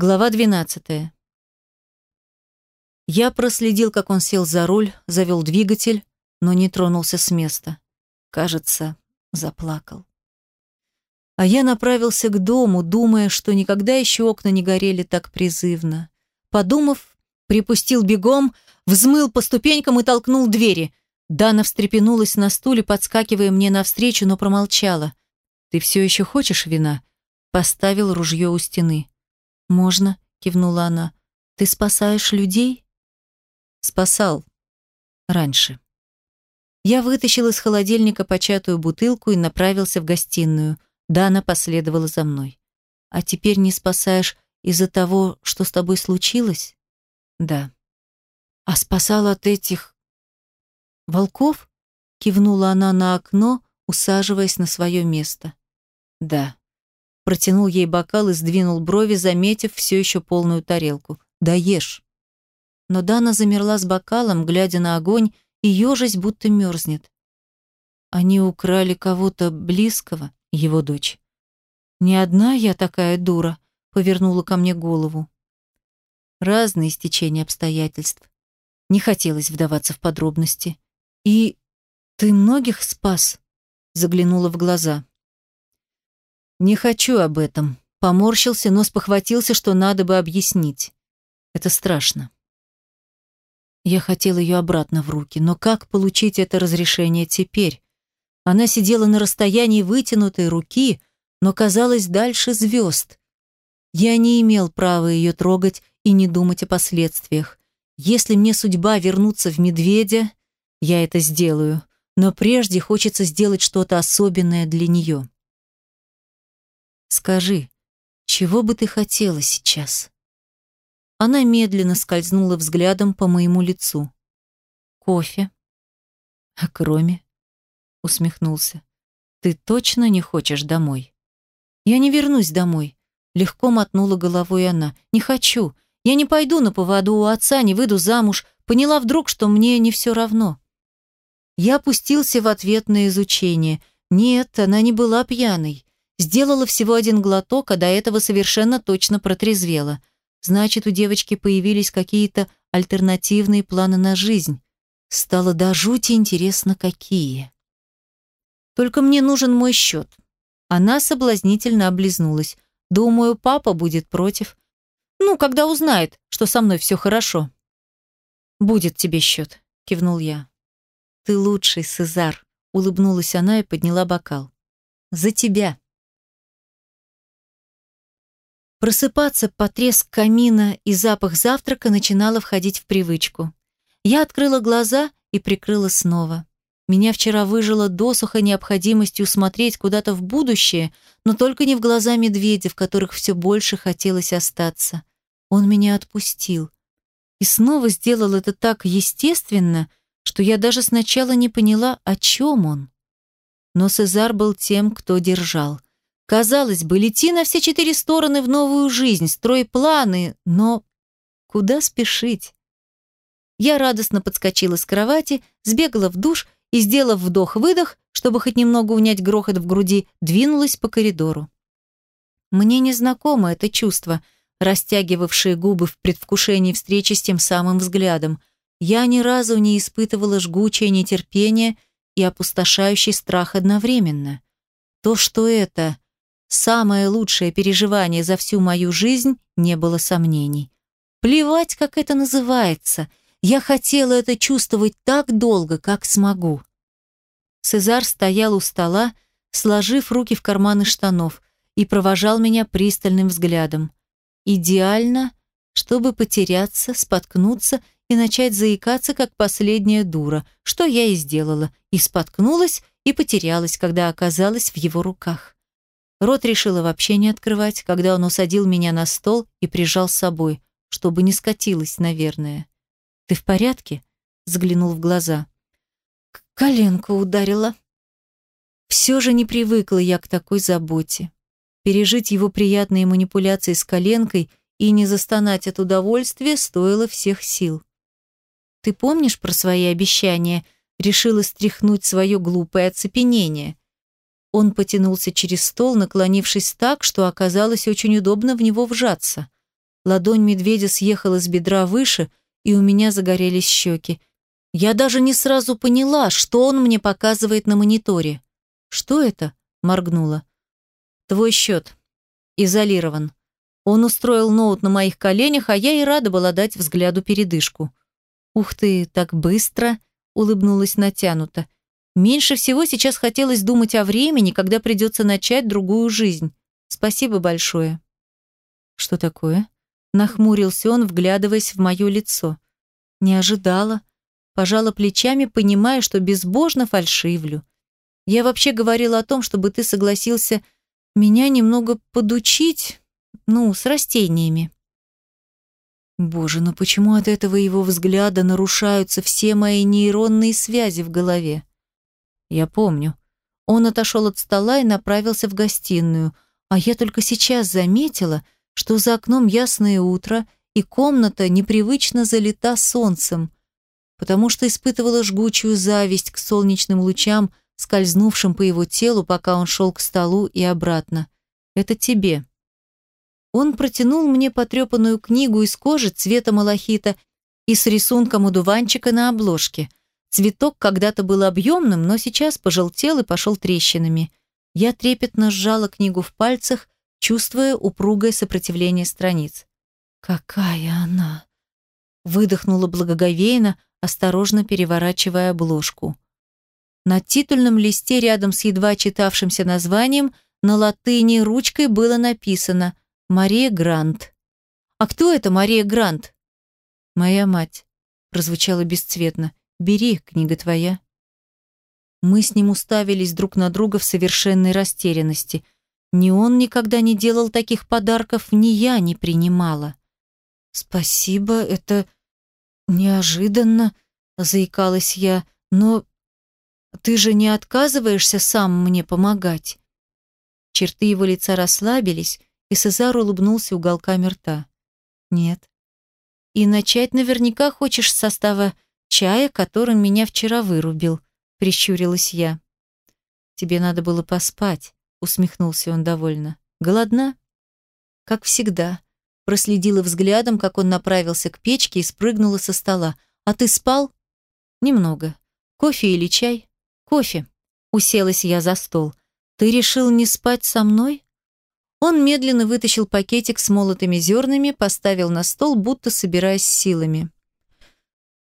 Глава 12. Я проследил, как он сел за руль, завел двигатель, но не тронулся с места. Кажется, заплакал. А я направился к дому, думая, что никогда еще окна не горели так призывно. Подумав, припустил бегом, взмыл по ступенькам и толкнул двери. Дана встрепенулась на стуле, подскакивая мне навстречу, но промолчала. «Ты все еще хочешь вина?» Поставил ружье у стены. «Можно», — кивнула она. «Ты спасаешь людей?» «Спасал. Раньше». Я вытащил из холодильника початую бутылку и направился в гостиную. Дана последовала за мной. «А теперь не спасаешь из-за того, что с тобой случилось?» «Да». «А спасал от этих...» «Волков?» — кивнула она на окно, усаживаясь на свое место. «Да» протянул ей бокал и сдвинул брови, заметив все еще полную тарелку. «Да ешь». Но Дана замерла с бокалом, глядя на огонь, и ежась будто мерзнет. Они украли кого-то близкого, его дочь. «Не одна я такая дура», — повернула ко мне голову. Разные стечения обстоятельств. Не хотелось вдаваться в подробности. «И ты многих спас?» — заглянула в глаза. «Не хочу об этом». Поморщился, но спохватился, что надо бы объяснить. Это страшно. Я хотел ее обратно в руки, но как получить это разрешение теперь? Она сидела на расстоянии вытянутой руки, но казалась дальше звезд. Я не имел права ее трогать и не думать о последствиях. Если мне судьба вернуться в медведя, я это сделаю, но прежде хочется сделать что-то особенное для нее. Скажи, чего бы ты хотела сейчас?» Она медленно скользнула взглядом по моему лицу. «Кофе?» «А кроме?» Усмехнулся. «Ты точно не хочешь домой?» «Я не вернусь домой», — легко мотнула головой она. «Не хочу. Я не пойду на поводу у отца, не выйду замуж. Поняла вдруг, что мне не все равно». Я опустился в ответ на изучение. Нет, она не была пьяной. Сделала всего один глоток, а до этого совершенно точно протрезвела. Значит, у девочки появились какие-то альтернативные планы на жизнь. Стало до жути интересно, какие. Только мне нужен мой счет. Она соблазнительно облизнулась. Думаю, папа будет против. Ну, когда узнает, что со мной все хорошо. «Будет тебе счет», — кивнул я. «Ты лучший, Сезар», — улыбнулась она и подняла бокал. «За тебя». Просыпаться под треск камина и запах завтрака начинало входить в привычку. Я открыла глаза и прикрыла снова. Меня вчера выжило досуха необходимостью смотреть куда-то в будущее, но только не в глаза медведя, в которых все больше хотелось остаться. Он меня отпустил. И снова сделал это так естественно, что я даже сначала не поняла, о чем он. Но Сезар был тем, кто держал. Казалось бы, лети на все четыре стороны в новую жизнь, строй планы, но куда спешить? Я радостно подскочила с кровати, сбегала в душ и, сделав вдох-выдох, чтобы хоть немного унять грохот в груди, двинулась по коридору. Мне незнакомо это чувство, растягивавшее губы в предвкушении встречи с тем самым взглядом. Я ни разу не испытывала жгучее нетерпение и опустошающий страх одновременно. То, что это Самое лучшее переживание за всю мою жизнь, не было сомнений. Плевать, как это называется. Я хотела это чувствовать так долго, как смогу. Цезар стоял у стола, сложив руки в карманы штанов, и провожал меня пристальным взглядом. Идеально, чтобы потеряться, споткнуться и начать заикаться, как последняя дура, что я и сделала, и споткнулась, и потерялась, когда оказалась в его руках. Рот решила вообще не открывать, когда он усадил меня на стол и прижал с собой, чтобы не скатилась, наверное. «Ты в порядке?» — взглянул в глаза. Коленку ударила. Все же не привыкла я к такой заботе. Пережить его приятные манипуляции с коленкой и не застонать от удовольствия стоило всех сил. «Ты помнишь про свои обещания?» Решила стряхнуть свое глупое оцепенение. Он потянулся через стол, наклонившись так, что оказалось очень удобно в него вжаться. Ладонь медведя съехала с бедра выше, и у меня загорелись щеки. Я даже не сразу поняла, что он мне показывает на мониторе. «Что это?» – моргнула. «Твой счет. Изолирован. Он устроил ноут на моих коленях, а я и рада была дать взгляду передышку. «Ух ты, так быстро!» – улыбнулась натянуто. «Меньше всего сейчас хотелось думать о времени, когда придется начать другую жизнь. Спасибо большое». «Что такое?» – нахмурился он, вглядываясь в мое лицо. «Не ожидала». Пожала плечами, понимая, что безбожно фальшивлю. «Я вообще говорила о том, чтобы ты согласился меня немного подучить, ну, с растениями». Боже, но почему от этого его взгляда нарушаются все мои нейронные связи в голове? Я помню. Он отошел от стола и направился в гостиную, а я только сейчас заметила, что за окном ясное утро, и комната непривычно залита солнцем, потому что испытывала жгучую зависть к солнечным лучам, скользнувшим по его телу, пока он шел к столу и обратно. «Это тебе», он протянул мне потрепанную книгу из кожи цвета малахита и с рисунком удуванчика на обложке. Цветок когда-то был объемным, но сейчас пожелтел и пошел трещинами. Я трепетно сжала книгу в пальцах, чувствуя упругое сопротивление страниц. «Какая она!» Выдохнула благоговейно, осторожно переворачивая обложку. На титульном листе рядом с едва читавшимся названием на латыни ручкой было написано Мария Грант. А кто это Мария Грант? Моя мать. Прозвучало бесцветно. Бери, книга твоя. Мы с ним уставились друг на друга в совершенной растерянности. Ни он никогда не делал таких подарков, ни я не принимала. Спасибо, это неожиданно, заикалась я, но ты же не отказываешься сам мне помогать. Черты его лица расслабились, и Сезар улыбнулся уголками рта. «Нет. И начать наверняка хочешь с состава чая, которым меня вчера вырубил», — прищурилась я. «Тебе надо было поспать», — усмехнулся он довольно. «Голодна?» «Как всегда», — проследила взглядом, как он направился к печке и спрыгнула со стола. «А ты спал?» «Немного. Кофе или чай?» «Кофе». Уселась я за стол. «Ты решил не спать со мной?» Он медленно вытащил пакетик с молотыми зернами, поставил на стол, будто собираясь силами.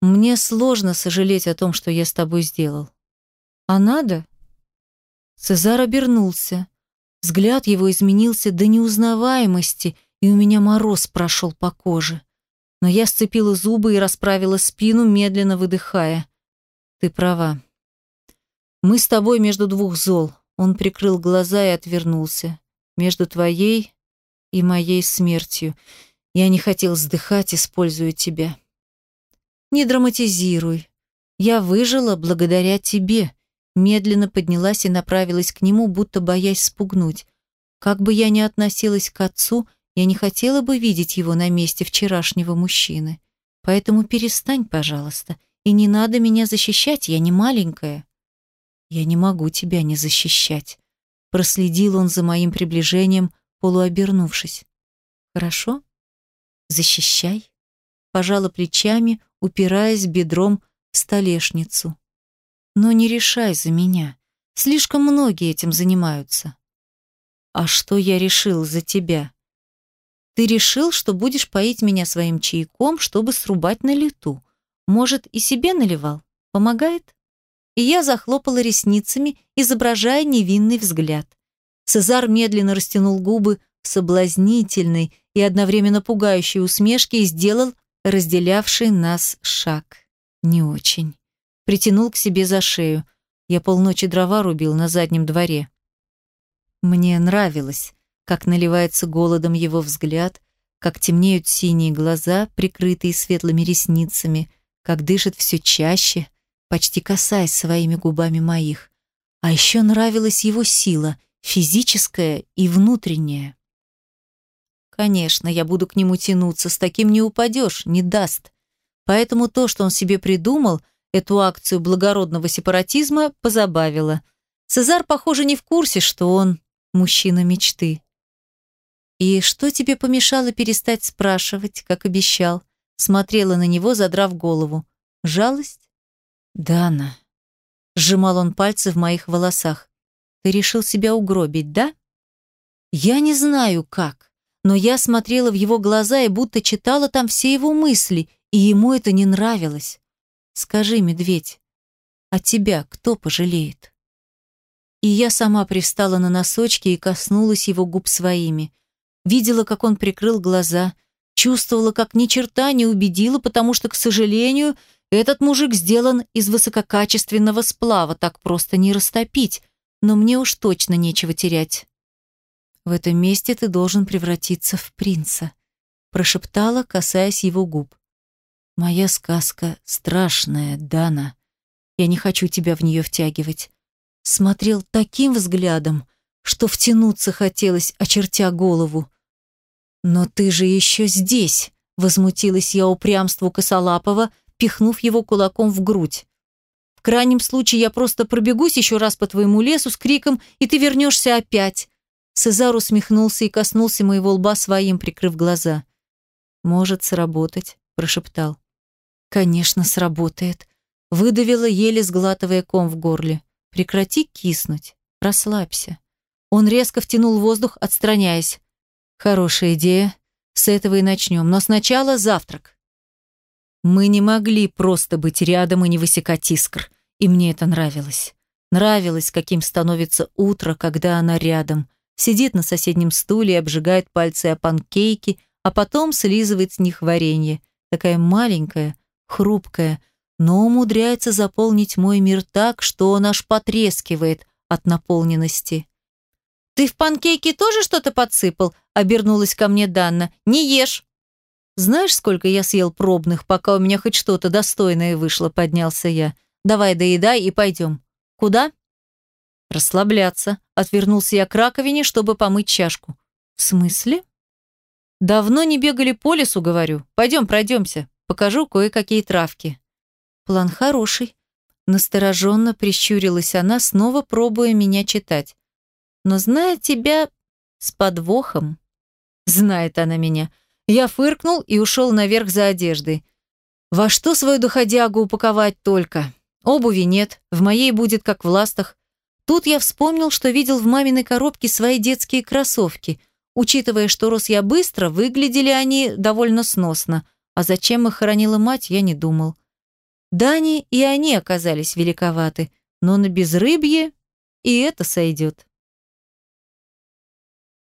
«Мне сложно сожалеть о том, что я с тобой сделал». «А надо?» Цезар обернулся. Взгляд его изменился до неузнаваемости, и у меня мороз прошел по коже. Но я сцепила зубы и расправила спину, медленно выдыхая. «Ты права. Мы с тобой между двух зол». Он прикрыл глаза и отвернулся между твоей и моей смертью. Я не хотел вздыхать, используя тебя. Не драматизируй. Я выжила благодаря тебе. Медленно поднялась и направилась к нему, будто боясь спугнуть. Как бы я ни относилась к отцу, я не хотела бы видеть его на месте вчерашнего мужчины. Поэтому перестань, пожалуйста, и не надо меня защищать, я не маленькая. Я не могу тебя не защищать. Проследил он за моим приближением, полуобернувшись. «Хорошо? Защищай». Пожала плечами, упираясь бедром в столешницу. «Но не решай за меня. Слишком многие этим занимаются». «А что я решил за тебя?» «Ты решил, что будешь поить меня своим чайком, чтобы срубать на лету. Может, и себе наливал? Помогает?» и я захлопала ресницами, изображая невинный взгляд. Цезар медленно растянул губы в соблазнительной и одновременно пугающей усмешке и сделал разделявший нас шаг. Не очень. Притянул к себе за шею. Я полночи дрова рубил на заднем дворе. Мне нравилось, как наливается голодом его взгляд, как темнеют синие глаза, прикрытые светлыми ресницами, как дышит все чаще — почти касаясь своими губами моих. А еще нравилась его сила, физическая и внутренняя. Конечно, я буду к нему тянуться, с таким не упадешь, не даст. Поэтому то, что он себе придумал, эту акцию благородного сепаратизма, позабавило. Цезар, похоже, не в курсе, что он мужчина мечты. «И что тебе помешало перестать спрашивать, как обещал?» Смотрела на него, задрав голову. «Жалость?» «Дана», — сжимал он пальцы в моих волосах. «Ты решил себя угробить, да?» «Я не знаю, как, но я смотрела в его глаза и будто читала там все его мысли, и ему это не нравилось. Скажи, медведь, а тебя кто пожалеет?» И я сама пристала на носочки и коснулась его губ своими. Видела, как он прикрыл глаза, чувствовала, как ни черта не убедила, потому что, к сожалению, этот мужик сделан из высококачественного сплава, так просто не растопить, но мне уж точно нечего терять. В этом месте ты должен превратиться в принца, прошептала, касаясь его губ. Моя сказка страшная, Дана. Я не хочу тебя в нее втягивать. Смотрел таким взглядом, что втянуться хотелось, очертя голову. «Но ты же еще здесь!» — возмутилась я упрямству Косолапова, пихнув его кулаком в грудь. «В крайнем случае я просто пробегусь еще раз по твоему лесу с криком, и ты вернешься опять!» Цезар усмехнулся и коснулся моего лба своим, прикрыв глаза. «Может сработать», — прошептал. «Конечно, сработает», — выдавила, еле сглатывая ком в горле. «Прекрати киснуть, расслабься». Он резко втянул воздух, отстраняясь. Хорошая идея. С этого и начнем. Но сначала завтрак. Мы не могли просто быть рядом и не высекать искр. И мне это нравилось. Нравилось, каким становится утро, когда она рядом. Сидит на соседнем стуле и обжигает пальцы о панкейки, а потом слизывает с них варенье. Такая маленькая, хрупкая, но умудряется заполнить мой мир так, что он аж потрескивает от наполненности. «Ты в панкейки тоже что-то подсыпал?» — обернулась ко мне Данна. «Не ешь!» «Знаешь, сколько я съел пробных, пока у меня хоть что-то достойное вышло?» — поднялся я. «Давай доедай и пойдем». «Куда?» «Расслабляться», — отвернулся я к раковине, чтобы помыть чашку. «В смысле?» «Давно не бегали по лесу, говорю. Пойдем, пройдемся. Покажу кое-какие травки». «План хороший». Настороженно прищурилась она, снова пробуя меня читать но зная тебя с подвохом. Знает она меня. Я фыркнул и ушел наверх за одеждой. Во что свою доходягу упаковать только? Обуви нет, в моей будет как в ластах. Тут я вспомнил, что видел в маминой коробке свои детские кроссовки. Учитывая, что рос я быстро, выглядели они довольно сносно. А зачем их хранила мать, я не думал. Дани и они оказались великоваты, но на безрыбье и это сойдет.